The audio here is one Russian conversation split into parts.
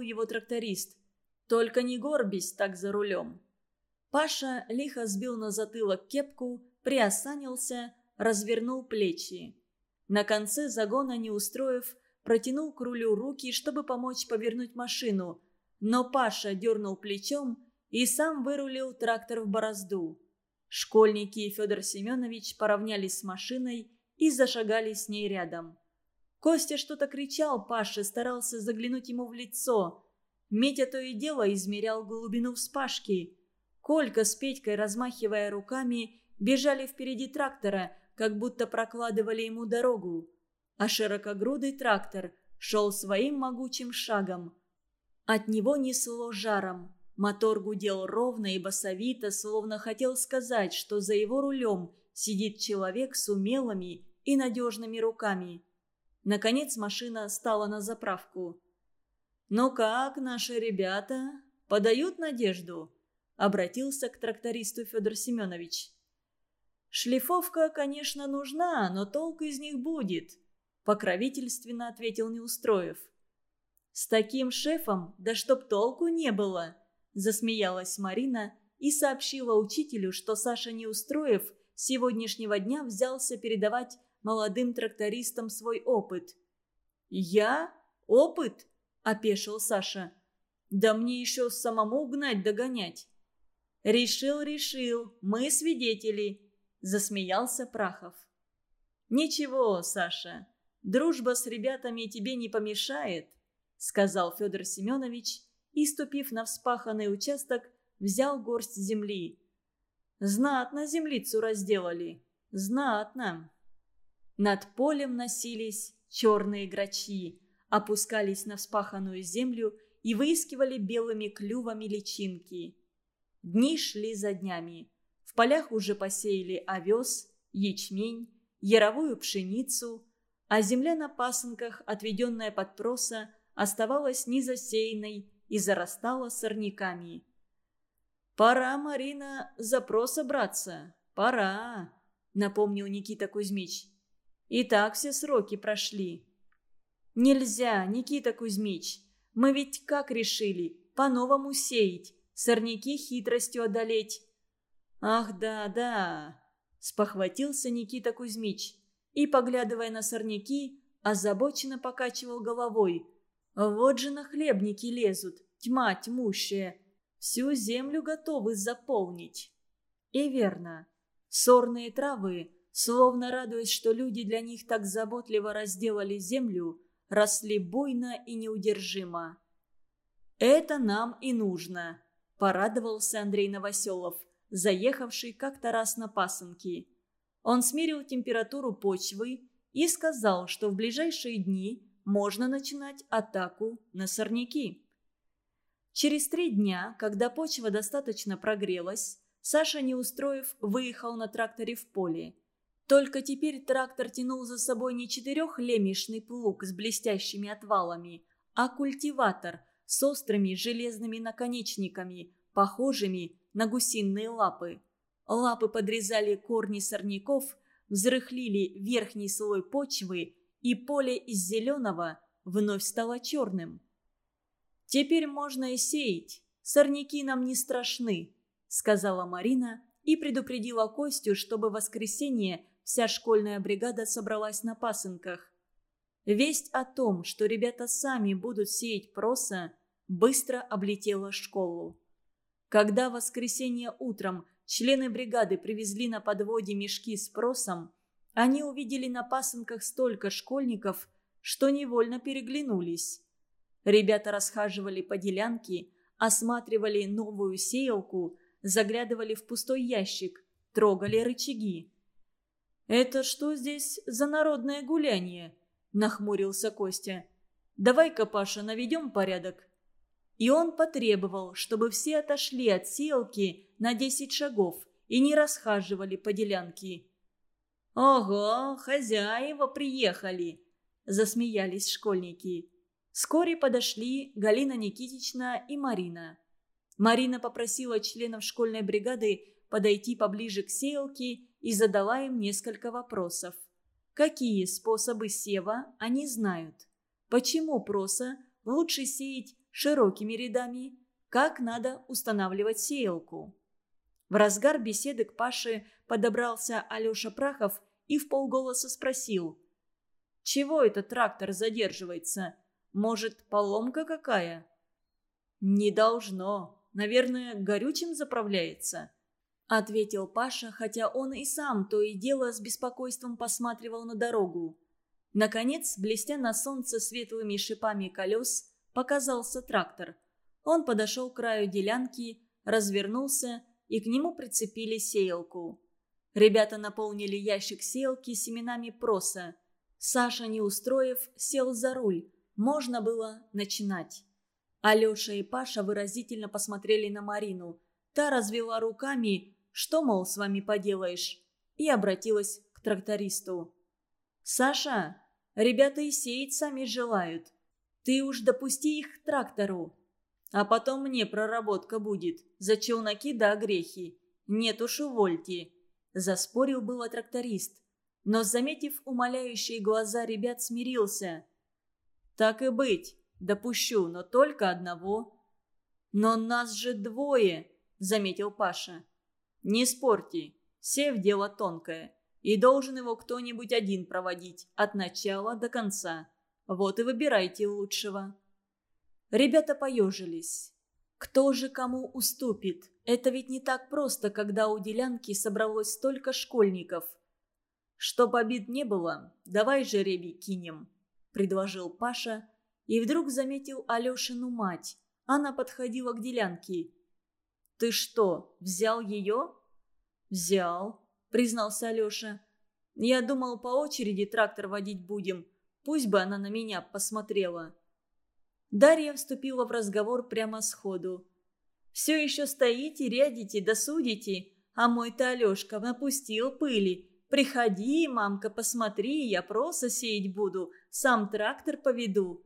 был его тракторист. «Только не горбись так за рулем». Паша лихо сбил на затылок кепку, приосанился, развернул плечи. На конце загона, не устроив, протянул к рулю руки, чтобы помочь повернуть машину, но Паша дернул плечом и сам вырулил трактор в борозду. Школьники и Федор Семенович поравнялись с машиной и зашагали с ней рядом. Костя что-то кричал Паше, старался заглянуть ему в лицо. Митя то и дело измерял глубину вспашки. Колька с Петькой, размахивая руками, бежали впереди трактора, как будто прокладывали ему дорогу. А широкогрудый трактор шел своим могучим шагом. От него несло жаром. Мотор гудел ровно и басовито, словно хотел сказать, что за его рулем сидит человек с умелыми и надежными руками. Наконец машина стала на заправку. «Ну как, наши ребята? Подают надежду?» Обратился к трактористу Федор Семенович. «Шлифовка, конечно, нужна, но толк из них будет», покровительственно ответил Неустроев. «С таким шефом, да чтоб толку не было!» Засмеялась Марина и сообщила учителю, что Саша Неустроев с сегодняшнего дня взялся передавать молодым трактористам свой опыт. «Я? Опыт?» – опешил Саша. «Да мне еще самому гнать догонять». «Решил, решил, мы свидетели», – засмеялся Прахов. «Ничего, Саша, дружба с ребятами тебе не помешает», – сказал Федор Семенович и, ступив на вспаханный участок, взял горсть земли. «Знатно землицу разделали. Знатно». Над полем носились черные грачи, опускались на вспаханную землю и выискивали белыми клювами личинки. Дни шли за днями. В полях уже посеяли овес, ячмень, яровую пшеницу, а земля на пасынках, отведенная под проса, оставалась незасеянной и зарастала сорняками. «Пора, Марина, за проса браться, пора», — напомнил Никита Кузьмич. «И так все сроки прошли». «Нельзя, Никита Кузьмич, мы ведь как решили, по-новому сеять, сорняки хитростью одолеть». «Ах, да, да», — спохватился Никита Кузьмич и, поглядывая на сорняки, озабоченно покачивал головой — вот же на хлебники лезут, тьма тьмущая. Всю землю готовы заполнить. И верно. Сорные травы, словно радуясь, что люди для них так заботливо разделали землю, росли буйно и неудержимо. «Это нам и нужно», – порадовался Андрей Новоселов, заехавший как-то раз на пасынки. Он смерил температуру почвы и сказал, что в ближайшие дни можно начинать атаку на сорняки. Через три дня, когда почва достаточно прогрелась, Саша, не устроив, выехал на тракторе в поле. Только теперь трактор тянул за собой не четырехлемешный плуг с блестящими отвалами, а культиватор с острыми железными наконечниками, похожими на гусиные лапы. Лапы подрезали корни сорняков, взрыхлили верхний слой почвы и поле из зеленого вновь стало черным. «Теперь можно и сеять. Сорняки нам не страшны», — сказала Марина и предупредила Костю, чтобы в воскресенье вся школьная бригада собралась на пасынках. Весть о том, что ребята сами будут сеять проса, быстро облетела школу. Когда в воскресенье утром члены бригады привезли на подводе мешки с просом, они увидели на пасынках столько школьников, что невольно переглянулись. Ребята расхаживали по делянке, осматривали новую сеялку, заглядывали в пустой ящик, трогали рычаги. «Это что здесь за народное гуляние?» – нахмурился Костя. «Давай-ка, Паша, наведем порядок». И он потребовал, чтобы все отошли от сеялки на десять шагов и не расхаживали по делянке. «Ого, хозяева приехали!» – засмеялись школьники. Вскоре подошли Галина Никитична и Марина. Марина попросила членов школьной бригады подойти поближе к сеялке и задала им несколько вопросов. Какие способы сева они знают? Почему проса лучше сеять широкими рядами, как надо устанавливать сеялку. В разгар беседы к Паше подобрался Алеша Прахов и в полголоса спросил. «Чего этот трактор задерживается? Может, поломка какая?» «Не должно. Наверное, горючим заправляется», — ответил Паша, хотя он и сам то и дело с беспокойством посматривал на дорогу. Наконец, блестя на солнце светлыми шипами колес, показался трактор. Он подошел к краю делянки, развернулся, и к нему прицепили сеялку. Ребята наполнили ящик сеялки семенами проса. Саша, не устроив, сел за руль. Можно было начинать. Алеша и Паша выразительно посмотрели на Марину. Та развела руками, что, мол, с вами поделаешь, и обратилась к трактористу. «Саша, ребята и сеять сами желают. Ты уж допусти их к трактору. А потом мне проработка будет. За челноки да грехи. Нет уж увольте». Заспорил было тракторист. Но, заметив умоляющие глаза ребят, смирился. «Так и быть, допущу, но только одного». «Но нас же двое», — заметил Паша. «Не спорьте, сев дело тонкое и должен его кто-нибудь один проводить от начала до конца. Вот и выбирайте лучшего». Ребята поежились. Кто же кому уступит? Это ведь не так просто, когда у делянки собралось столько школьников. Чтоб обид не было, давай жеребий кинем, предложил Паша и вдруг заметил Алешину мать. Она подходила к делянке. «Ты что, взял ее?» «Взял», — признался Алеша. «Я думал, по очереди трактор водить будем. Пусть бы она на меня посмотрела». Дарья вступила в разговор прямо сходу. «Все еще стоите, рядите, досудите, а мой-то Алешка напустил пыли. Приходи, мамка, посмотри, я просто сеять буду, сам трактор поведу».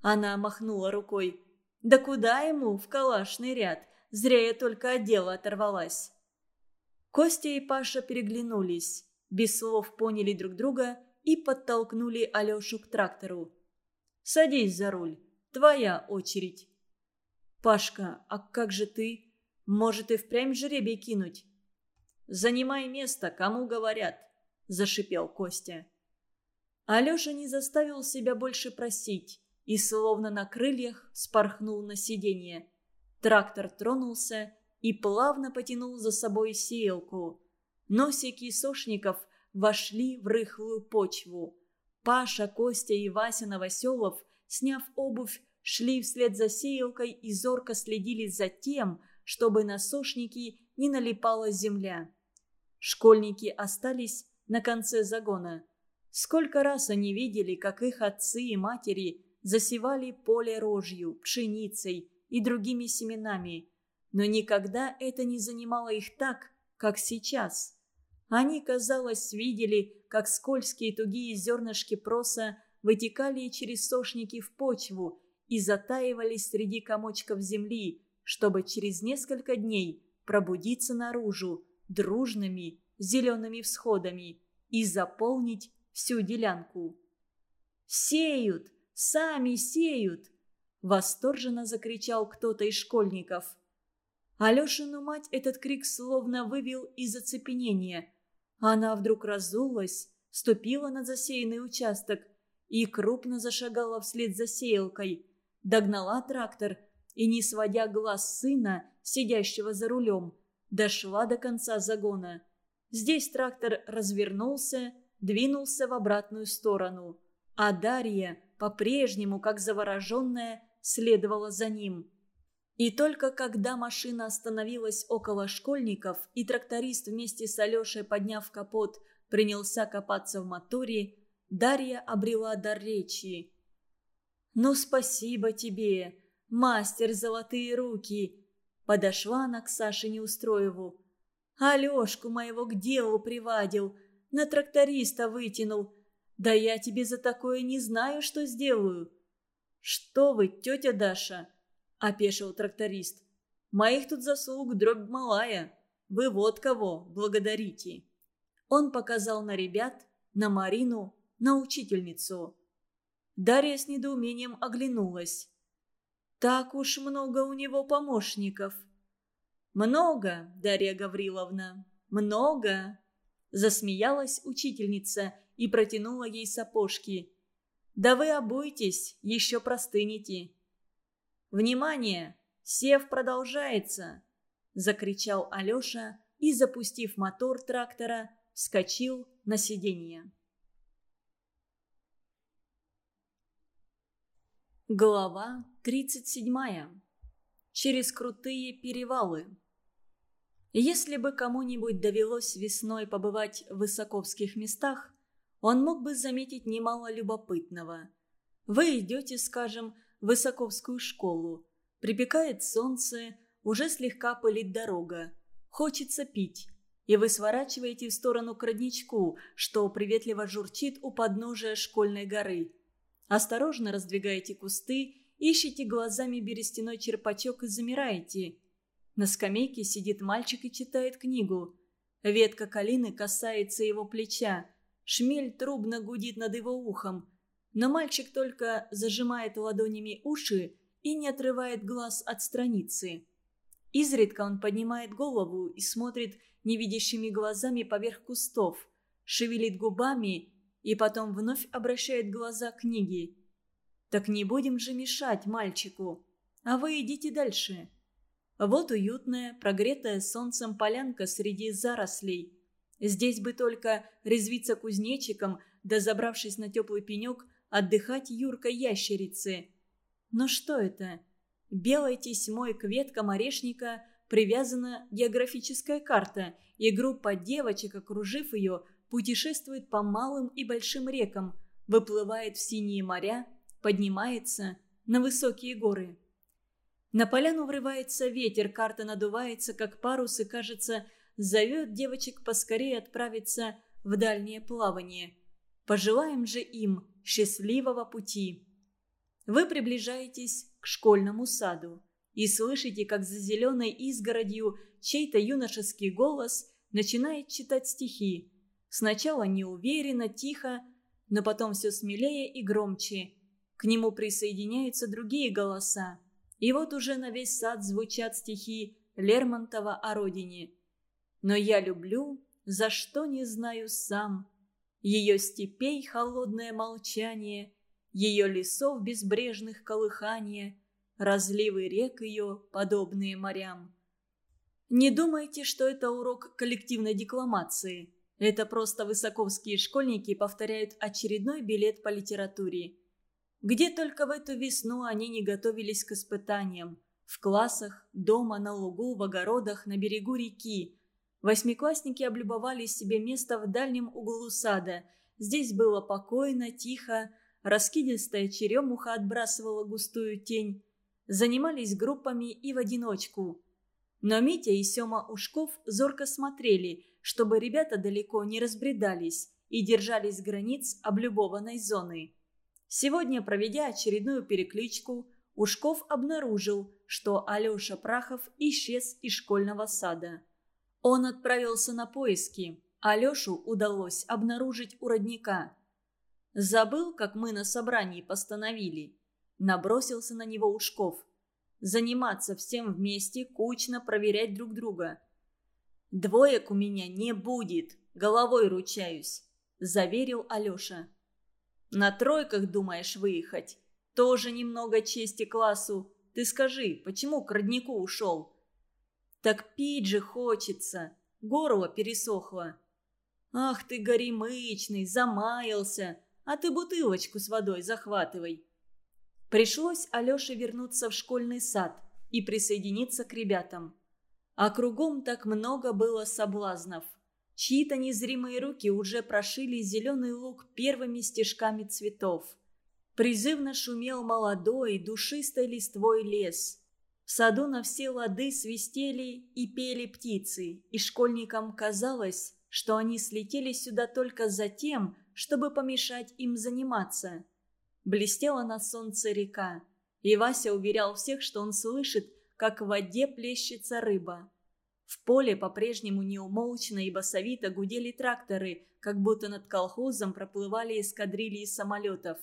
Она махнула рукой. «Да куда ему в калашный ряд? Зря я только от дела оторвалась». Костя и Паша переглянулись, без слов поняли друг друга и подтолкнули Алешу к трактору. «Садись за руль, твоя очередь». «Пашка, а как же ты? Может, и впрямь жеребий кинуть?» «Занимай место, кому говорят», – зашипел Костя. Алеша не заставил себя больше просить и, словно на крыльях, спорхнул на сиденье. Трактор тронулся и плавно потянул за собой сеялку. Носики сошников вошли в рыхлую почву. Паша, Костя и Вася Новоселов, сняв обувь, шли вслед за сеялкой и зорко следили за тем, чтобы на сошники не налипала земля. Школьники остались на конце загона. Сколько раз они видели, как их отцы и матери засевали поле рожью, пшеницей и другими семенами – но никогда это не занимало их так, как сейчас. Они, казалось, видели, как скользкие тугие зернышки проса вытекали через сошники в почву и затаивались среди комочков земли, чтобы через несколько дней пробудиться наружу дружными зелеными всходами и заполнить всю делянку. «Сеют! Сами сеют!» – восторженно закричал кто-то из школьников – Алешину мать этот крик словно вывел из оцепенения. Она вдруг разулась, ступила на засеянный участок и крупно зашагала вслед за сеялкой. Догнала трактор и, не сводя глаз сына, сидящего за рулем, дошла до конца загона. Здесь трактор развернулся, двинулся в обратную сторону, а Дарья, по-прежнему, как завороженная, следовала за ним. И только когда машина остановилась около школьников, и тракторист вместе с Алешей, подняв капот, принялся копаться в моторе, Дарья обрела дар речи. «Ну, спасибо тебе, мастер золотые руки!» Подошла она к Саше Неустроеву. «Алешку моего к делу приводил, на тракториста вытянул. Да я тебе за такое не знаю, что сделаю». «Что вы, тетя Даша?» – опешил тракторист. «Моих тут заслуг дробь малая. Вы вот кого благодарите». Он показал на ребят, на Марину, на учительницу. Дарья с недоумением оглянулась. Так уж много у него помощников. Много, Дарья Гавриловна, много. Засмеялась учительница и протянула ей сапожки. Да вы обуйтесь, еще простынете. Внимание! Сев продолжается! Закричал Алеша и, запустив мотор трактора, вскочил на сиденье. Глава 37. Через крутые перевалы. Если бы кому-нибудь довелось весной побывать в высоковских местах, он мог бы заметить немало любопытного. Вы идете, скажем, в высоковскую школу. Припекает солнце, уже слегка пылит дорога. Хочется пить. И вы сворачиваете в сторону к родничку, что приветливо журчит у подножия школьной горы – Осторожно раздвигаете кусты, ищете глазами берестяной черпачок и замираете. На скамейке сидит мальчик и читает книгу. Ветка калины касается его плеча. Шмель трубно гудит над его ухом. Но мальчик только зажимает ладонями уши и не отрывает глаз от страницы. Изредка он поднимает голову и смотрит невидящими глазами поверх кустов, шевелит губами и потом вновь обращает глаза к книге. «Так не будем же мешать мальчику, а вы идите дальше». Вот уютная, прогретая солнцем полянка среди зарослей. Здесь бы только резвиться кузнечиком, да забравшись на теплый пенек, отдыхать юркой ящерицы. Но что это? Белой тесьмой к веткам орешника привязана географическая карта, и группа девочек, окружив ее, путешествует по малым и большим рекам, выплывает в синие моря, поднимается на высокие горы. На поляну врывается ветер, карта надувается, как парус, и, кажется, зовет девочек поскорее отправиться в дальнее плавание. Пожелаем же им счастливого пути. Вы приближаетесь к школьному саду и слышите, как за зеленой изгородью чей-то юношеский голос начинает читать стихи. Сначала неуверенно, тихо, но потом все смелее и громче. К нему присоединяются другие голоса. И вот уже на весь сад звучат стихи Лермонтова о родине. «Но я люблю, за что не знаю сам, ее степей холодное молчание, ее лесов безбрежных колыхания, разливы рек ее, подобные морям». Не думайте, что это урок коллективной декламации – это просто высоковские школьники повторяют очередной билет по литературе. Где только в эту весну они не готовились к испытаниям. В классах, дома, на лугу, в огородах, на берегу реки. Восьмиклассники облюбовали себе место в дальнем углу сада. Здесь было покойно, тихо, раскидистая черемуха отбрасывала густую тень. Занимались группами и в одиночку. Но Митя и Сема Ушков зорко смотрели – чтобы ребята далеко не разбредались и держались границ облюбованной зоны. Сегодня, проведя очередную перекличку, Ушков обнаружил, что Алеша Прахов исчез из школьного сада. Он отправился на поиски. Алешу удалось обнаружить у родника. Забыл, как мы на собрании постановили. Набросился на него Ушков. Заниматься всем вместе, кучно проверять друг друга – «Двоек у меня не будет, головой ручаюсь», – заверил Алеша. «На тройках думаешь выехать? Тоже немного чести классу. Ты скажи, почему к роднику ушел?» «Так пить же хочется. Горло пересохло». «Ах ты горемычный, замаялся. А ты бутылочку с водой захватывай». Пришлось Алёше вернуться в школьный сад и присоединиться к ребятам. А кругом так много было соблазнов. Чьи-то незримые руки уже прошили зеленый луг первыми стежками цветов. Призывно шумел молодой, душистой листвой лес. В саду на все лады свистели и пели птицы, и школьникам казалось, что они слетели сюда только за тем, чтобы помешать им заниматься. Блестела на солнце река, и Вася уверял всех, что он слышит, как в воде плещется рыба. В поле по-прежнему неумолчно и басовито гудели тракторы, как будто над колхозом проплывали эскадрильи самолетов.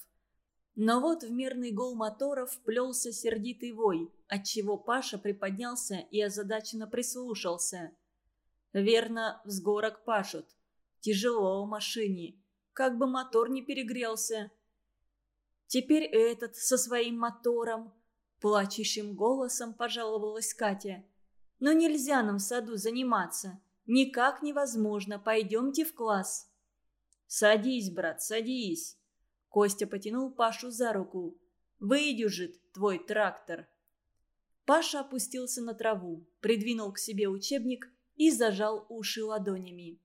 Но вот в мирный гул моторов вплелся сердитый вой, отчего Паша приподнялся и озадаченно прислушался. Верно, взгорок пашут. Тяжело в машине. Как бы мотор не перегрелся. Теперь этот со своим мотором. Плачущим голосом пожаловалась Катя. Но нельзя нам в саду заниматься. Никак невозможно. Пойдемте в класс. Садись, брат, садись. Костя потянул Пашу за руку. «Выдюжит твой трактор!» Паша опустился на траву, придвинул к себе учебник и зажал уши ладонями.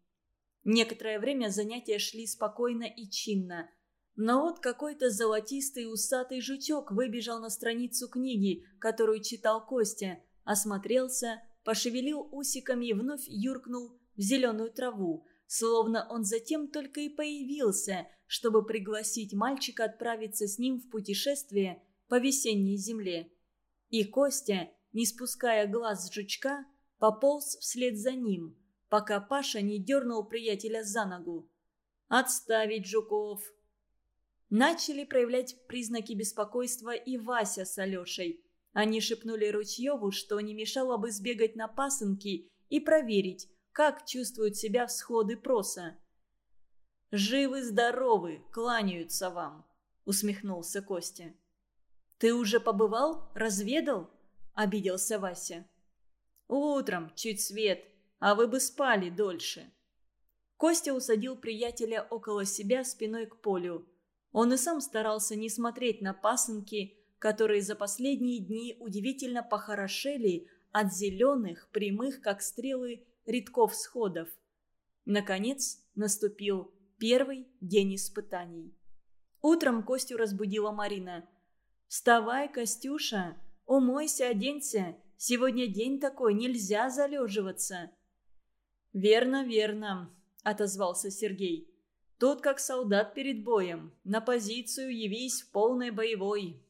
Некоторое время занятия шли спокойно и чинно. Но вот какой-то золотистый усатый жучок выбежал на страницу книги, которую читал Костя, осмотрелся, пошевелил усиками и вновь юркнул в зеленую траву, словно он затем только и появился, чтобы пригласить мальчика отправиться с ним в путешествие по весенней земле. И Костя, не спуская глаз с жучка, пополз вслед за ним, пока Паша не дернул приятеля за ногу. «Отставить жуков!» Начали проявлять признаки беспокойства и Вася с Алешей. Они шепнули Ручьеву, что не мешало бы сбегать на пасынки и проверить, как чувствуют себя всходы проса. «Живы-здоровы, кланяются вам», — усмехнулся Костя. «Ты уже побывал? Разведал?» — обиделся Вася. «Утром, чуть свет, а вы бы спали дольше». Костя усадил приятеля около себя спиной к полю. Он и сам старался не смотреть на пасынки, которые за последние дни удивительно похорошели от зеленых, прямых, как стрелы, рядков сходов. Наконец наступил первый день испытаний. Утром Костю разбудила Марина. «Вставай, Костюша! Умойся, оденься! Сегодня день такой, нельзя залеживаться!» «Верно, верно», — отозвался Сергей. «Тут как солдат перед боем. На позицию явись в полной боевой».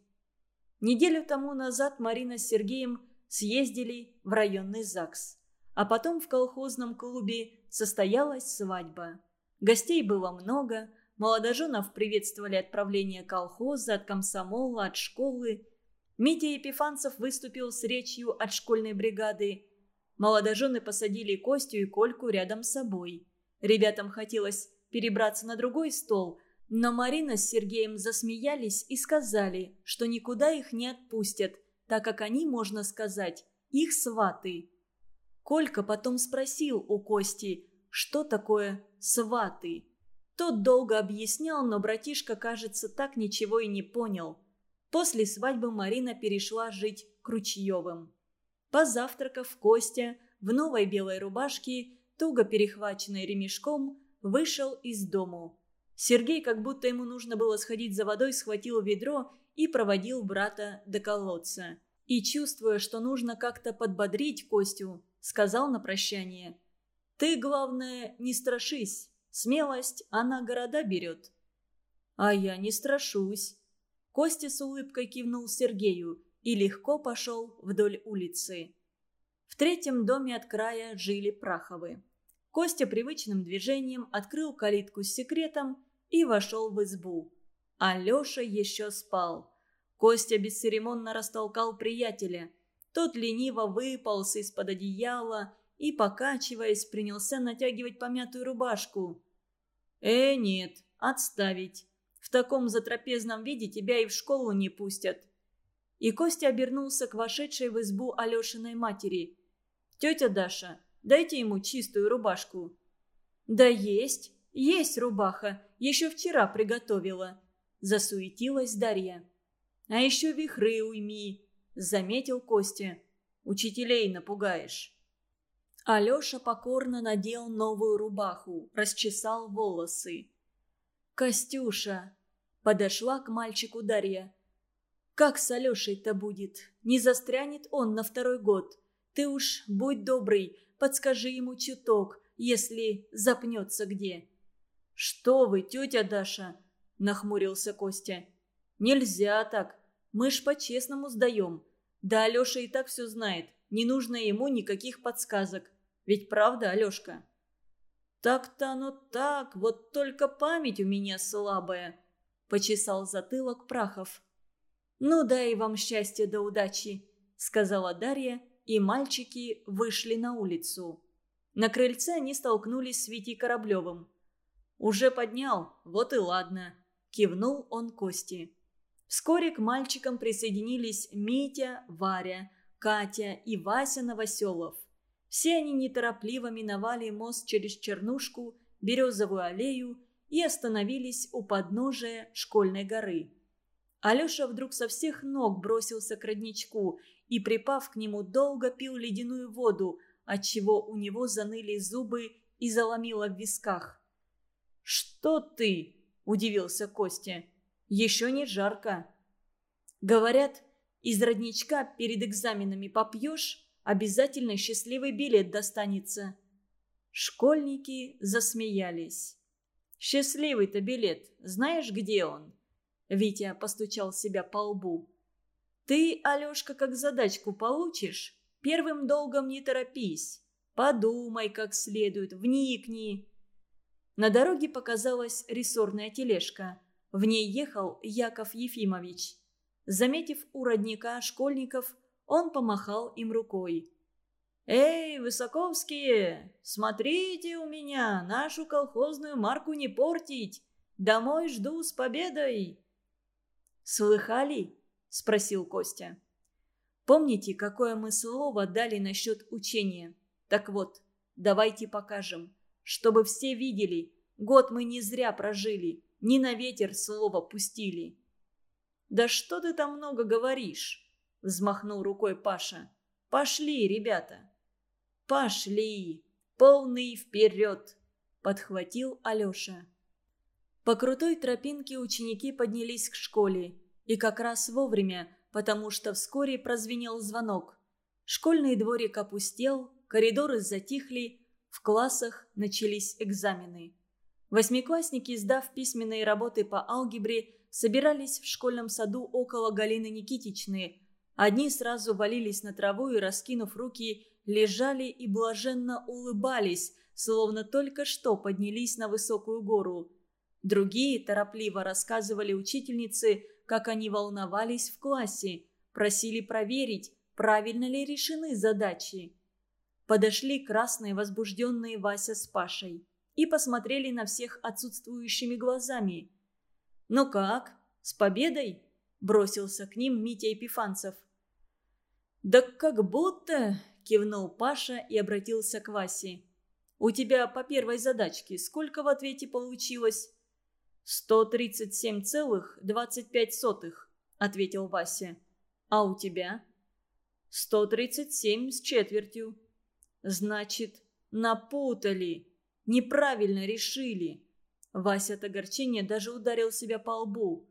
Неделю тому назад Марина с Сергеем съездили в районный ЗАГС. А потом в колхозном клубе состоялась свадьба. Гостей было много, молодоженов приветствовали отправление колхоза, от комсомола, от школы. Митя Епифанцев выступил с речью от школьной бригады. Молодожены посадили Костю и Кольку рядом с собой. Ребятам хотелось перебраться на другой стол, но Марина с Сергеем засмеялись и сказали, что никуда их не отпустят, так как они, можно сказать, их сваты. Колька потом спросил у Кости, что такое «сваты». Тот долго объяснял, но братишка, кажется, так ничего и не понял. После свадьбы Марина перешла жить к Ручьевым. Позавтракав, Костя в новой белой рубашке, туго перехваченной ремешком, вышел из дому. Сергей, как будто ему нужно было сходить за водой, схватил ведро и проводил брата до колодца. И, чувствуя, что нужно как-то подбодрить Костю, сказал на прощание. «Ты, главное, не страшись. Смелость, она города берет». «А я не страшусь». Костя с улыбкой кивнул Сергею и легко пошел вдоль улицы. В третьем доме от края жили Праховы. Костя привычным движением открыл калитку с секретом и вошел в избу. А Леша еще спал. Костя бесцеремонно растолкал приятеля – тот лениво выполз из-под одеяла и, покачиваясь, принялся натягивать помятую рубашку. «Э, нет, отставить. В таком затрапезном виде тебя и в школу не пустят». И Костя обернулся к вошедшей в избу Алешиной матери. «Тетя Даша, дайте ему чистую рубашку». «Да есть, есть рубаха, еще вчера приготовила», – засуетилась Дарья. «А еще вихры уйми, – заметил Костя. «Учителей напугаешь». Алеша покорно надел новую рубаху, расчесал волосы. «Костюша!» – подошла к мальчику Дарья. «Как с Алешей-то будет? Не застрянет он на второй год? Ты уж будь добрый, подскажи ему чуток, если запнется где». «Что вы, тетя Даша?» – нахмурился Костя. «Нельзя так. Мы ж по-честному сдаем. Да Алеша и так все знает. Не нужно ему никаких подсказок. Ведь правда, Алешка?» «Так-то оно так, вот только память у меня слабая», – почесал затылок Прахов. «Ну, дай вам счастья да удачи», — сказала Дарья, и мальчики вышли на улицу. На крыльце они столкнулись с Витей Кораблевым. «Уже поднял, вот и ладно», — кивнул он Кости. Вскоре к мальчикам присоединились Митя, Варя, Катя и Вася Новоселов. Все они неторопливо миновали мост через Чернушку, Березовую аллею и остановились у подножия школьной горы. Алеша вдруг со всех ног бросился к родничку и, припав к нему, долго пил ледяную воду, отчего у него заныли зубы и заломило в висках. «Что ты?» – удивился Костя. «Еще не жарко». Говорят, из родничка перед экзаменами попьешь, обязательно счастливый билет достанется. Школьники засмеялись. «Счастливый-то билет, знаешь, где он?» Витя постучал себя по лбу. «Ты, Алешка, как задачку получишь, первым долгом не торопись. Подумай как следует, вникни». На дороге показалась рессорная тележка. В ней ехал Яков Ефимович. Заметив у родника школьников, он помахал им рукой. «Эй, Высоковские, смотрите у меня, нашу колхозную марку не портить! Домой жду с победой!» «Слыхали?» – спросил Костя. «Помните, какое мы слово дали насчет учения? Так вот, давайте покажем, чтобы все видели, год мы не зря прожили, не на ветер слово пустили». «Да что ты там много говоришь?» – взмахнул рукой Паша. «Пошли, ребята!» «Пошли! Полный вперед!» – подхватил Алеша. По крутой тропинке ученики поднялись к школе. И как раз вовремя, потому что вскоре прозвенел звонок. Школьный дворик опустел, коридоры затихли, в классах начались экзамены. Восьмиклассники, сдав письменные работы по алгебре, собирались в школьном саду около Галины Никитичны. Одни сразу валились на траву и, раскинув руки, лежали и блаженно улыбались, словно только что поднялись на высокую гору. Другие торопливо рассказывали учительнице, как они волновались в классе, просили проверить, правильно ли решены задачи. Подошли красные возбужденные Вася с Пашей и посмотрели на всех отсутствующими глазами – «Ну как? С победой?» – бросился к ним Митя Епифанцев. «Да как будто...» – кивнул Паша и обратился к Васе. «У тебя по первой задачке сколько в ответе получилось?» «Сто тридцать семь целых двадцать пять сотых», – ответил Вася. «А у тебя?» «Сто тридцать семь с четвертью». «Значит, напутали, неправильно решили». Вася от огорчения даже ударил себя по лбу.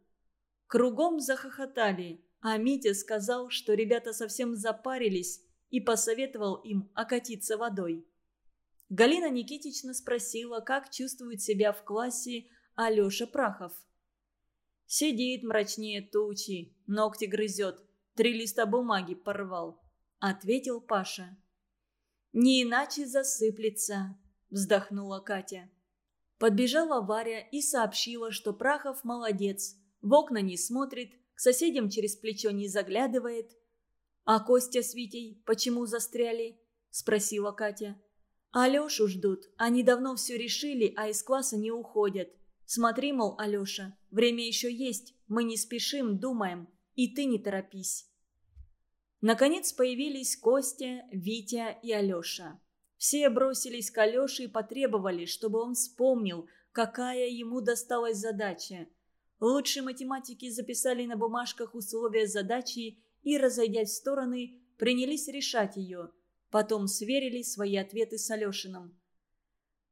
Кругом захохотали, а Митя сказал, что ребята совсем запарились и посоветовал им окатиться водой. Галина Никитична спросила, как чувствует себя в классе Алеша Прахов. «Сидит мрачнее тучи, ногти грызет, три листа бумаги порвал», — ответил Паша. «Не иначе засыплется», — вздохнула Катя. Подбежала Варя и сообщила, что Прахов молодец, в окна не смотрит, к соседям через плечо не заглядывает. «А Костя с Витей почему застряли?» – спросила Катя. «Алешу ждут. Они давно все решили, а из класса не уходят. Смотри, мол, Алеша, время еще есть, мы не спешим, думаем, и ты не торопись». Наконец появились Костя, Витя и Алеша. Все бросились к Алёше и потребовали, чтобы он вспомнил, какая ему досталась задача. Лучшие математики записали на бумажках условия задачи и, разойдясь в стороны, принялись решать ее. Потом сверили свои ответы с Алешиным.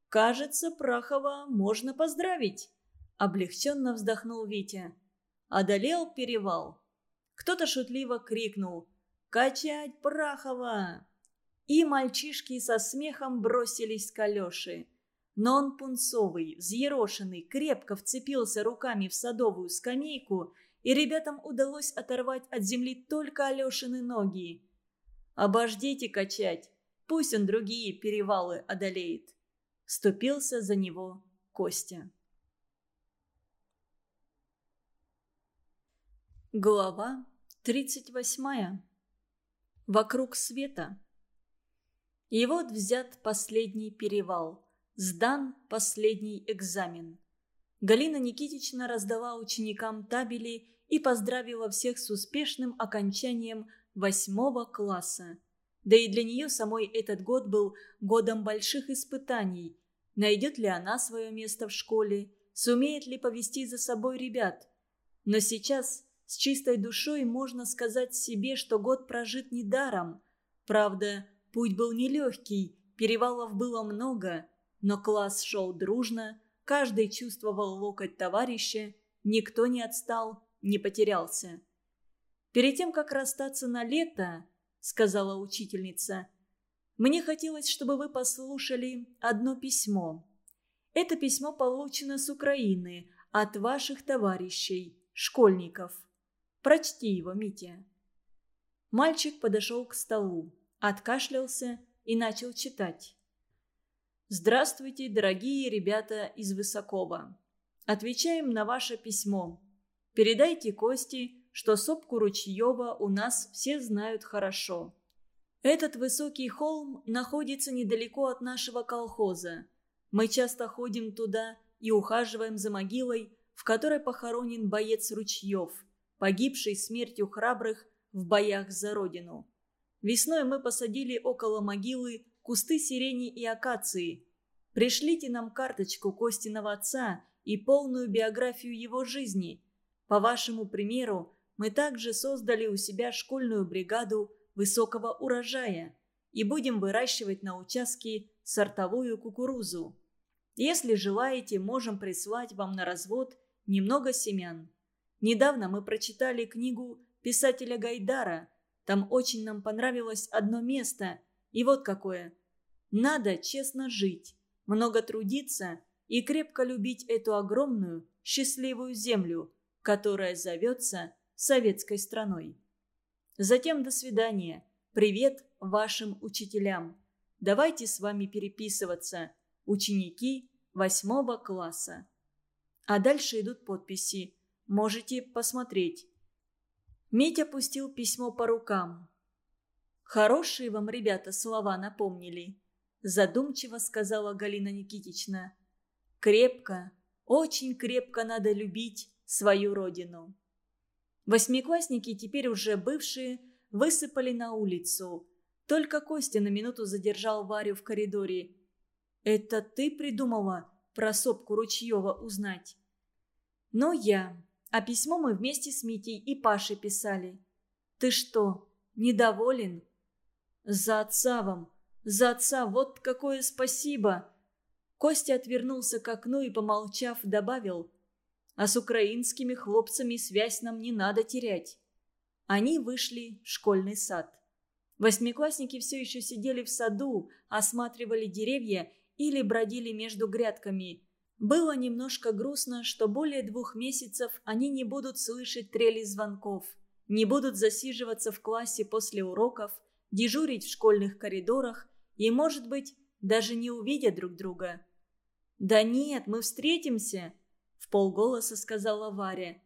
«Кажется, Прахова можно поздравить», – облегченно вздохнул Витя. Одолел перевал. Кто-то шутливо крикнул «Качать Прахова!» И мальчишки со смехом бросились к Алёше. Но он пунцовый, взъерошенный, крепко вцепился руками в садовую скамейку, и ребятам удалось оторвать от земли только Алешины ноги. «Обождите качать, пусть он другие перевалы одолеет», — вступился за него Костя. Глава 38. Вокруг света. И вот взят последний перевал. Сдан последний экзамен. Галина Никитична раздала ученикам табели и поздравила всех с успешным окончанием восьмого класса. Да и для нее самой этот год был годом больших испытаний. Найдет ли она свое место в школе? Сумеет ли повести за собой ребят? Но сейчас с чистой душой можно сказать себе, что год прожит недаром. Правда, путь был нелегкий, перевалов было много, но класс шел дружно, каждый чувствовал локоть товарища, никто не отстал, не потерялся. «Перед тем, как расстаться на лето», — сказала учительница, — «мне хотелось, чтобы вы послушали одно письмо. Это письмо получено с Украины, от ваших товарищей, школьников. Прочти его, Митя». Мальчик подошел к столу, откашлялся и начал читать. «Здравствуйте, дорогие ребята из Высокова. Отвечаем на ваше письмо. Передайте Кости, что сопку Ручьева у нас все знают хорошо. Этот высокий холм находится недалеко от нашего колхоза. Мы часто ходим туда и ухаживаем за могилой, в которой похоронен боец Ручьев, погибший смертью храбрых в боях за родину. Весной мы посадили около могилы кусты сирени и акации. Пришлите нам карточку Костиного отца и полную биографию его жизни. По вашему примеру, мы также создали у себя школьную бригаду высокого урожая и будем выращивать на участке сортовую кукурузу. Если желаете, можем прислать вам на развод немного семян. Недавно мы прочитали книгу писателя Гайдара. Там очень нам понравилось одно место. И вот какое. Надо честно жить, много трудиться и крепко любить эту огромную, счастливую землю, которая зовется советской страной. Затем до свидания. Привет вашим учителям. Давайте с вами переписываться. Ученики восьмого класса. А дальше идут подписи. Можете посмотреть. Митя пустил письмо по рукам. «Хорошие вам, ребята, слова напомнили», – задумчиво сказала Галина Никитична. «Крепко, очень крепко надо любить свою родину». Восьмиклассники, теперь уже бывшие, высыпали на улицу. Только Костя на минуту задержал Варю в коридоре. «Это ты придумала про сопку Ручьева узнать?» «Но я. А письмо мы вместе с Митей и Пашей писали. Ты что, недоволен?» «За отца вам! За отца! Вот какое спасибо!» Костя отвернулся к окну и, помолчав, добавил – а с украинскими хлопцами связь нам не надо терять. Они вышли в школьный сад. Восьмиклассники все еще сидели в саду, осматривали деревья или бродили между грядками. Было немножко грустно, что более двух месяцев они не будут слышать трели звонков, не будут засиживаться в классе после уроков, дежурить в школьных коридорах и, может быть, даже не увидят друг друга. «Да нет, мы встретимся», в полголоса сказала Варя.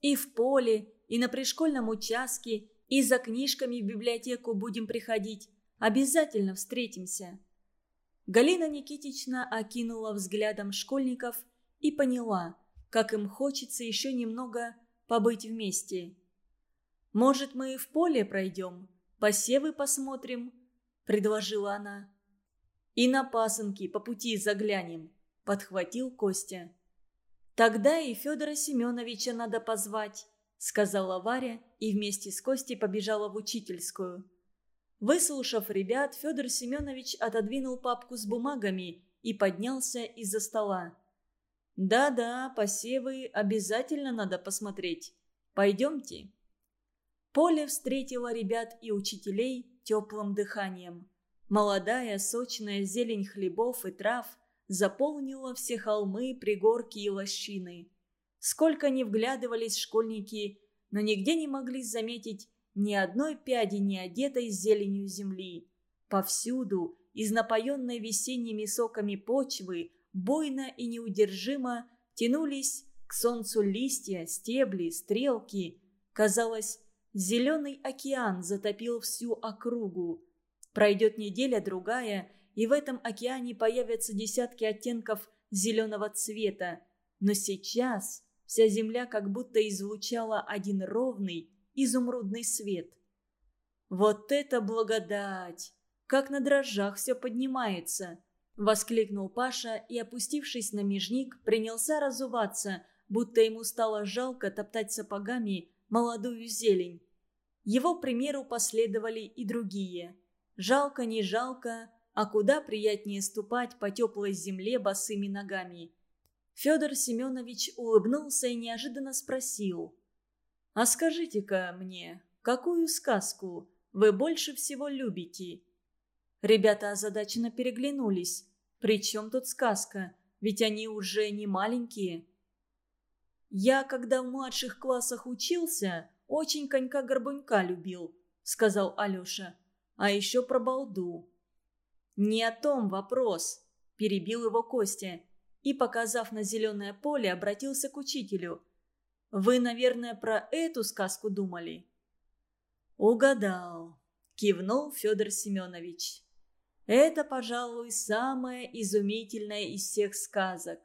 «И в поле, и на пришкольном участке, и за книжками в библиотеку будем приходить. Обязательно встретимся». Галина Никитична окинула взглядом школьников и поняла, как им хочется еще немного побыть вместе. «Может, мы и в поле пройдем, посевы посмотрим?» – предложила она. «И на пасынки по пути заглянем», – подхватил Костя. «Тогда и Федора Семеновича надо позвать», — сказала Варя и вместе с Костей побежала в учительскую. Выслушав ребят, Федор Семенович отодвинул папку с бумагами и поднялся из-за стола. «Да-да, посевы обязательно надо посмотреть. Пойдемте». Поле встретило ребят и учителей теплым дыханием. Молодая, сочная зелень хлебов и трав — заполнила все холмы, пригорки и лощины. Сколько ни вглядывались школьники, но нигде не могли заметить ни одной пяди не одетой зеленью земли. Повсюду, из напоенной весенними соками почвы, бойно и неудержимо тянулись к солнцу листья, стебли, стрелки. Казалось, зеленый океан затопил всю округу. Пройдет неделя-другая, и в этом океане появятся десятки оттенков зеленого цвета. Но сейчас вся земля как будто излучала один ровный, изумрудный свет. «Вот это благодать! Как на дрожжах все поднимается!» — воскликнул Паша и, опустившись на межник, принялся разуваться, будто ему стало жалко топтать сапогами молодую зелень. Его примеру последовали и другие. Жалко, не жалко, а куда приятнее ступать по теплой земле босыми ногами. Федор Семенович улыбнулся и неожиданно спросил. «А скажите-ка мне, какую сказку вы больше всего любите?» Ребята озадаченно переглянулись. «При чем тут сказка? Ведь они уже не маленькие». «Я, когда в младших классах учился, очень конька-горбунька любил», — сказал Алеша. «А еще про балду». «Не о том вопрос», — перебил его Костя. И, показав на зеленое поле, обратился к учителю. «Вы, наверное, про эту сказку думали?» «Угадал», — кивнул Федор Семенович. «Это, пожалуй, самая изумительная из всех сказок.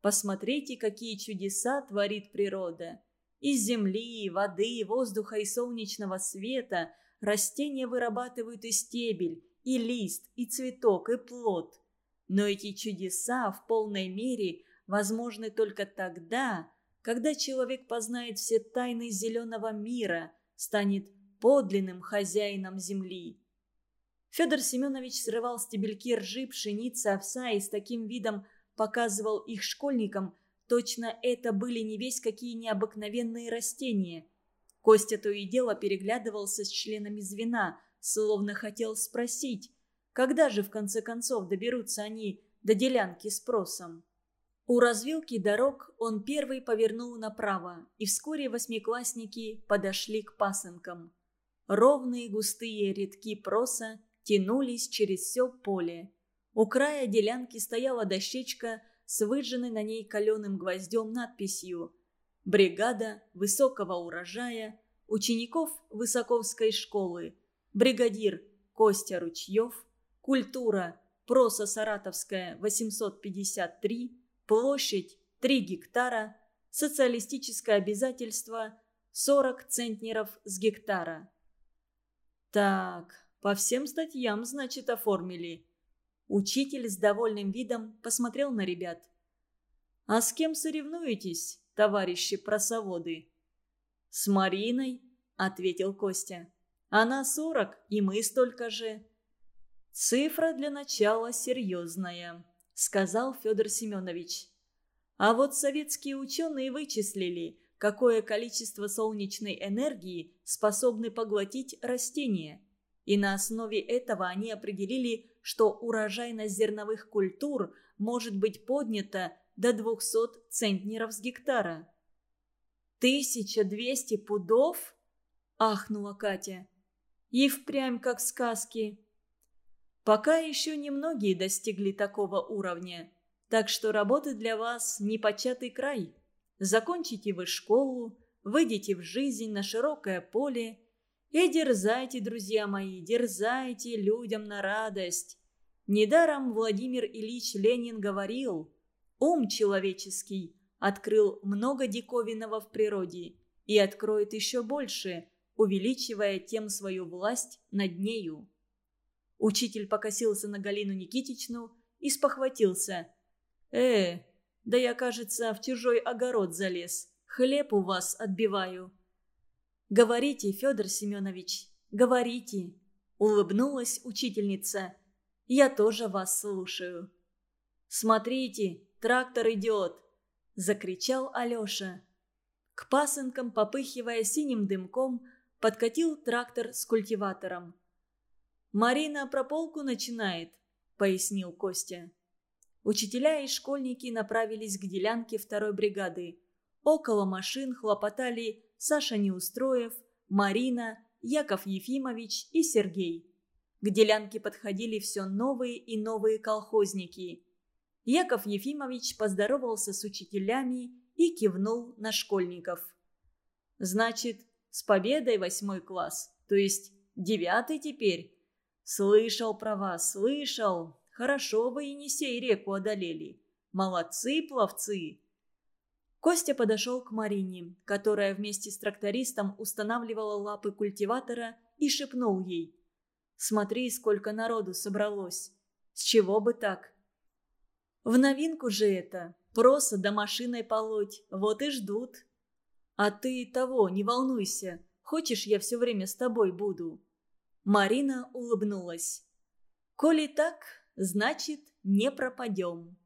Посмотрите, какие чудеса творит природа. Из земли, воды, воздуха и солнечного света растения вырабатывают и стебель, и лист, и цветок, и плод. Но эти чудеса в полной мере возможны только тогда, когда человек познает все тайны зеленого мира, станет подлинным хозяином земли. Федор Семенович срывал стебельки ржи, пшеницы, овса и с таким видом показывал их школьникам, точно это были не весь какие необыкновенные растения. Костя то и дело переглядывался с членами звена, словно хотел спросить, когда же в конце концов доберутся они до делянки с просом. У развилки дорог он первый повернул направо, и вскоре восьмиклассники подошли к пасынкам. Ровные густые рядки проса тянулись через все поле. У края делянки стояла дощечка с выжженной на ней каленым гвоздем надписью «Бригада высокого урожая учеников Высоковской школы, бригадир Костя Ручьев, культура проса Саратовская 853, площадь 3 гектара, социалистическое обязательство 40 центнеров с гектара». «Так, по всем статьям, значит, оформили», Учитель с довольным видом посмотрел на ребят. «А с кем соревнуетесь, товарищи просоводы?» «С Мариной», — ответил Костя. «Она сорок, и мы столько же». «Цифра для начала серьезная», — сказал Федор Семенович. «А вот советские ученые вычислили, какое количество солнечной энергии способны поглотить растения. И на основе этого они определили, что урожайность зерновых культур может быть поднята до 200 центнеров с гектара. «1200 пудов?» – ахнула Катя. «И впрямь как сказки». Пока еще немногие достигли такого уровня, так что работы для вас непочатый край. Закончите вы школу, выйдете в жизнь на широкое поле – и дерзайте, друзья мои, дерзайте людям на радость. Недаром Владимир Ильич Ленин говорил, ум человеческий открыл много диковинного в природе и откроет еще больше, увеличивая тем свою власть над нею. Учитель покосился на Галину Никитичну и спохватился. «Э, да я, кажется, в чужой огород залез. Хлеб у вас отбиваю». «Говорите, Федор Семенович, говорите!» Улыбнулась учительница. «Я тоже вас слушаю». «Смотрите, трактор идет!» Закричал Алеша. К пасынкам, попыхивая синим дымком, подкатил трактор с культиватором. «Марина прополку начинает», — пояснил Костя. Учителя и школьники направились к делянке второй бригады. Около машин хлопотали Саша Неустроев, Марина, Яков Ефимович и Сергей. К делянке подходили все новые и новые колхозники. Яков Ефимович поздоровался с учителями и кивнул на школьников. «Значит, С победой восьмой класс. То есть девятый теперь. Слышал про вас, слышал. Хорошо вы Енисей реку одолели. Молодцы, пловцы. Костя подошел к Марине, которая вместе с трактористом устанавливала лапы культиватора и шепнул ей. «Смотри, сколько народу собралось. С чего бы так?» «В новинку же это. Просто до машиной полоть. Вот и ждут». «А ты того, не волнуйся. Хочешь, я все время с тобой буду?» Марина улыбнулась. «Коли так, значит, не пропадем».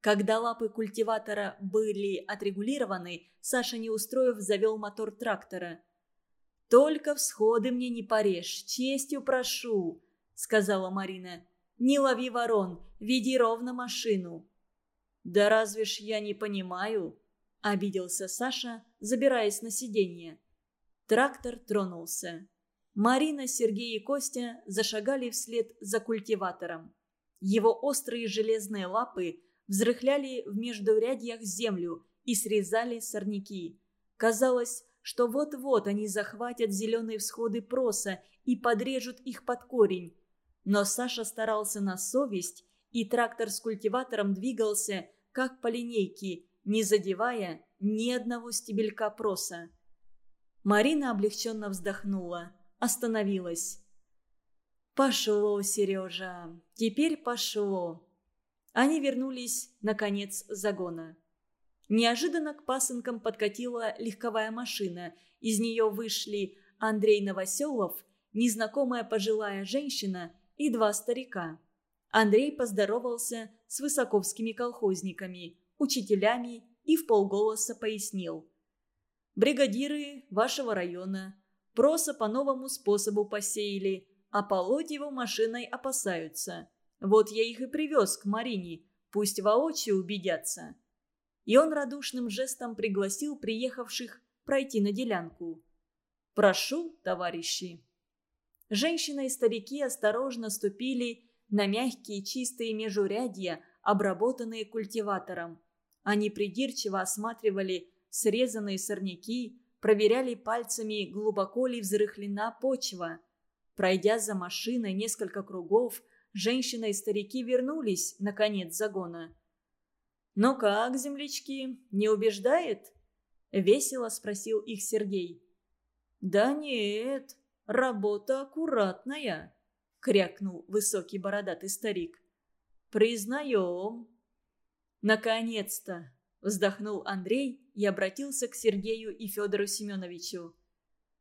Когда лапы культиватора были отрегулированы, Саша, не устроив, завел мотор трактора. «Только всходы мне не порежь, честью прошу», — сказала Марина. «Не лови ворон, веди ровно машину». «Да разве ж я не понимаю?» — обиделся Саша, забираясь на сиденье. Трактор тронулся. Марина, Сергей и Костя зашагали вслед за культиватором. Его острые железные лапы взрыхляли в междурядьях землю и срезали сорняки. Казалось, что вот-вот они захватят зеленые всходы проса и подрежут их под корень. Но Саша старался на совесть, и трактор с культиватором двигался, как по линейке, не задевая ни одного стебелька проса. Марина облегченно вздохнула, остановилась. «Пошло, Сережа, теперь пошло». Они вернулись, наконец, загона. Неожиданно к пасынкам подкатила легковая машина. Из нее вышли Андрей Новоселов, незнакомая пожилая женщина и два старика. Андрей поздоровался с высоковскими колхозниками, учителями и в полголоса пояснил. «Бригадиры вашего района. Проса по новому способу посеяли, а полоть его машиной опасаются. Вот я их и привез к Марине, пусть воочию убедятся». И он радушным жестом пригласил приехавших пройти на делянку. «Прошу, товарищи». Женщины и старики осторожно ступили на мягкие чистые межурядья, обработанные культиватором. Они придирчиво осматривали срезанные сорняки, проверяли пальцами, глубоко ли взрыхлена почва. Пройдя за машиной несколько кругов, женщина и старики вернулись на конец загона. «Ну как, землячки, не убеждает?» — весело спросил их Сергей. «Да нет, работа аккуратная», — крякнул высокий бородатый старик. «Признаем». «Наконец-то!» — вздохнул Андрей и обратился к Сергею и Федору Семеновичу.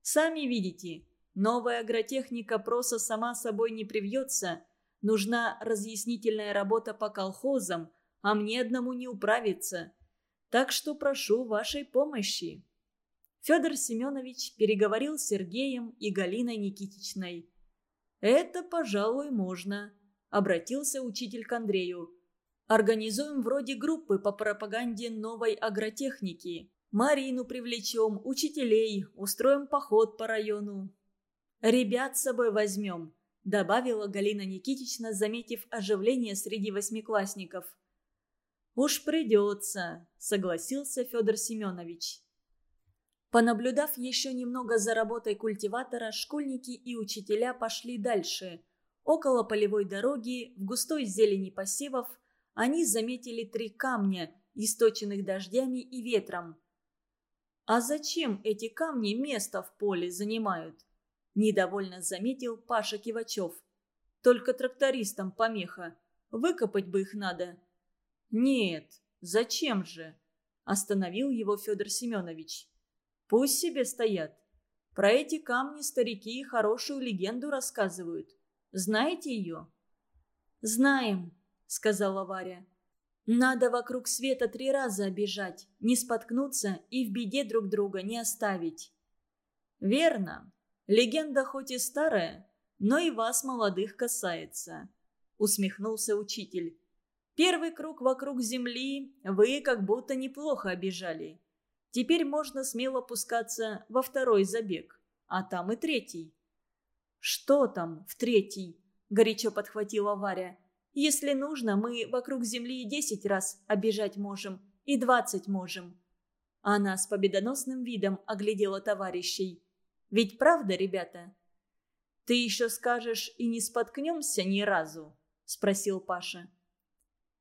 «Сами видите, новая агротехника просто сама собой не привьется, Нужна разъяснительная работа по колхозам, а мне одному не управиться. Так что прошу вашей помощи». Федор Семенович переговорил с Сергеем и Галиной Никитичной. «Это, пожалуй, можно», — обратился учитель к Андрею. «Организуем вроде группы по пропаганде новой агротехники. Марину привлечем, учителей, устроим поход по району. Ребят с собой возьмем добавила Галина Никитична, заметив оживление среди восьмиклассников. «Уж придется», — согласился Федор Семенович. Понаблюдав еще немного за работой культиватора, школьники и учителя пошли дальше. Около полевой дороги, в густой зелени посевов, они заметили три камня, источенных дождями и ветром. «А зачем эти камни место в поле занимают?» Недовольно заметил Паша Кивачев. Только трактористам помеха. Выкопать бы их надо. Нет, зачем же? Остановил его Федор Семенович. Пусть себе стоят. Про эти камни старики хорошую легенду рассказывают. Знаете ее? Знаем, сказала Варя. Надо вокруг света три раза обижать, не споткнуться и в беде друг друга не оставить. Верно. Легенда хоть и старая, но и вас, молодых, касается», — усмехнулся учитель. «Первый круг вокруг земли вы как будто неплохо обижали. Теперь можно смело пускаться во второй забег, а там и третий». «Что там в третий?» — горячо подхватила Варя. «Если нужно, мы вокруг земли десять раз обижать можем, и двадцать можем». Она с победоносным видом оглядела товарищей. Ведь правда, ребята?» «Ты еще скажешь, и не споткнемся ни разу?» – спросил Паша.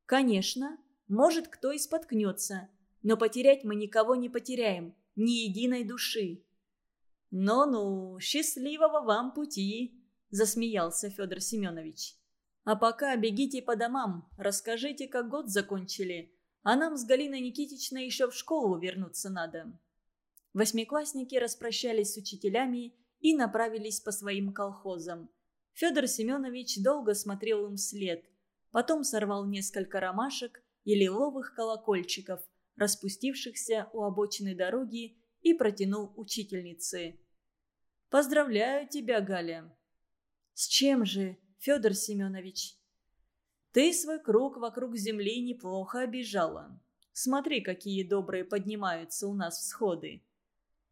«Конечно. Может, кто и споткнется. Но потерять мы никого не потеряем. Ни единой души». «Ну-ну, счастливого вам пути!» – засмеялся Федор Семенович. «А пока бегите по домам, расскажите, как год закончили. А нам с Галиной Никитичной еще в школу вернуться надо». Восьмиклассники распрощались с учителями и направились по своим колхозам. Федор Семенович долго смотрел им вслед. Потом сорвал несколько ромашек и лиловых колокольчиков, распустившихся у обочины дороги, и протянул учительнице. Поздравляю тебя, Галя. С чем же, Федор Семенович? Ты свой круг вокруг земли неплохо обижала. Смотри, какие добрые поднимаются у нас всходы.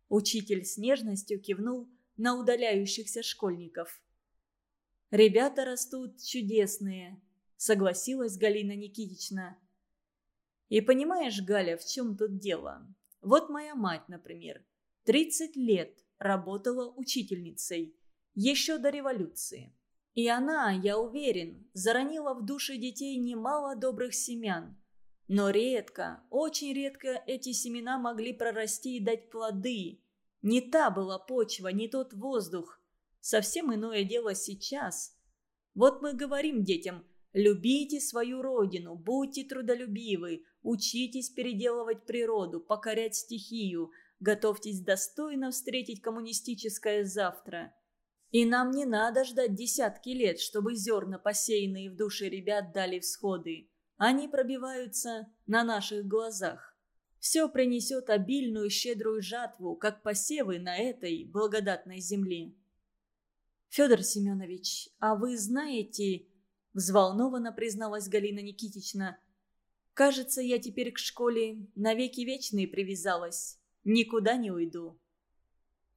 Учитель с нежностью кивнул на удаляющихся школьников. «Ребята растут чудесные», — согласилась Галина Никитична. «И понимаешь, Галя, в чем тут дело? Вот моя мать, например, 30 лет работала учительницей. Еще до революции. И она, я уверен, заронила в души детей немало добрых семян. Но редко, очень редко эти семена могли прорасти и дать плоды. Не та была почва, не тот воздух. Совсем иное дело сейчас. Вот мы говорим детям, любите свою родину, будьте трудолюбивы, учитесь переделывать природу, покорять стихию – Готовьтесь достойно встретить коммунистическое завтра. И нам не надо ждать десятки лет, чтобы зерна, посеянные в душе ребят, дали всходы. Они пробиваются на наших глазах. Все принесет обильную щедрую жатву, как посевы на этой благодатной земле. «Федор Семенович, а вы знаете...» – взволнованно призналась Галина Никитична. «Кажется, я теперь к школе навеки вечные привязалась». Никуда не уйду».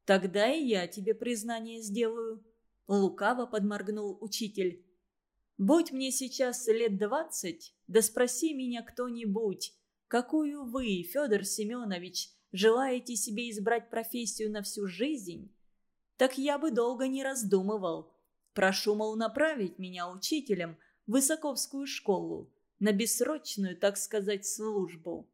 «Тогда и я тебе признание сделаю», — лукаво подморгнул учитель. «Будь мне сейчас лет двадцать, да спроси меня кто-нибудь, какую вы, Федор Семенович, желаете себе избрать профессию на всю жизнь, так я бы долго не раздумывал. Прошу, мол, направить меня учителем в Высоковскую школу, на бессрочную, так сказать, службу».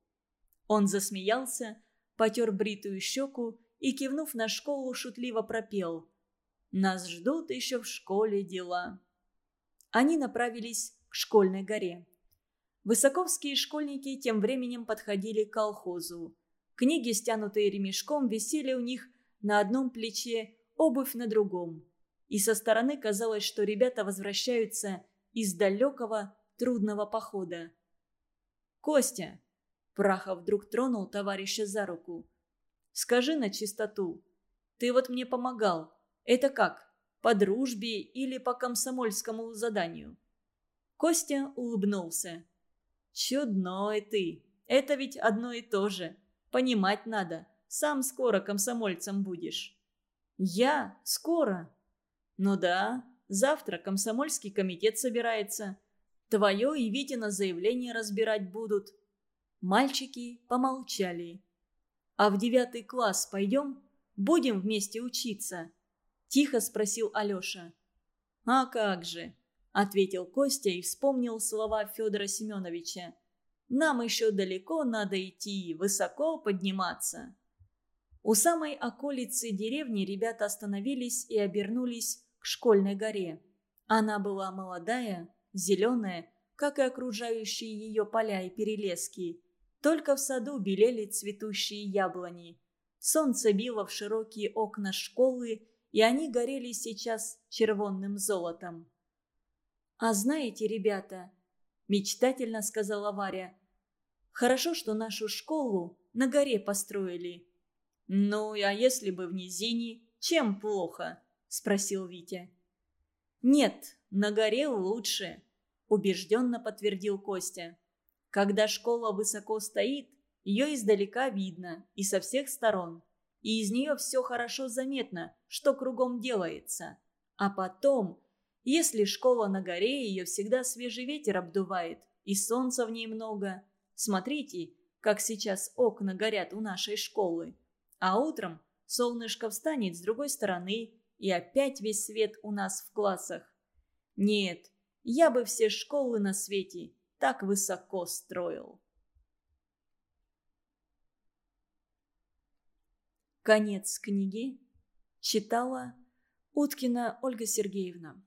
Он засмеялся, потер бритую щеку и, кивнув на школу, шутливо пропел. «Нас ждут еще в школе дела». Они направились к школьной горе. Высоковские школьники тем временем подходили к колхозу. Книги, стянутые ремешком, висели у них на одном плече, обувь на другом. И со стороны казалось, что ребята возвращаются из далекого трудного похода. «Костя, Прахов вдруг тронул товарища за руку. «Скажи на чистоту. Ты вот мне помогал. Это как, по дружбе или по комсомольскому заданию?» Костя улыбнулся. «Чудной ты. Это ведь одно и то же. Понимать надо. Сам скоро комсомольцем будешь». «Я? Скоро?» «Ну да. Завтра комсомольский комитет собирается. Твое и Витина заявление разбирать будут. Мальчики помолчали. «А в девятый класс пойдем? Будем вместе учиться?» Тихо спросил Алеша. «А как же?» – ответил Костя и вспомнил слова Федора Семеновича. «Нам еще далеко надо идти, высоко подниматься». У самой околицы деревни ребята остановились и обернулись к школьной горе. Она была молодая, зеленая, как и окружающие ее поля и перелески. Только в саду белели цветущие яблони. Солнце било в широкие окна школы, и они горели сейчас червонным золотом. «А знаете, ребята», — мечтательно сказала Варя, «хорошо, что нашу школу на горе построили». «Ну, а если бы в низине, чем плохо?» — спросил Витя. «Нет, на горе лучше», — убежденно подтвердил Костя. Когда школа высоко стоит, ее издалека видно и со всех сторон. И из нее все хорошо заметно, что кругом делается. А потом, если школа на горе, ее всегда свежий ветер обдувает, и солнца в ней много. Смотрите, как сейчас окна горят у нашей школы. А утром солнышко встанет с другой стороны, и опять весь свет у нас в классах. Нет, я бы все школы на свете так высоко строил. Конец книги читала Уткина Ольга Сергеевна.